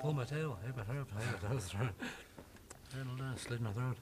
Pull my tail. Hit my throat. Hit my throat. Hit my throat. Slid my throat.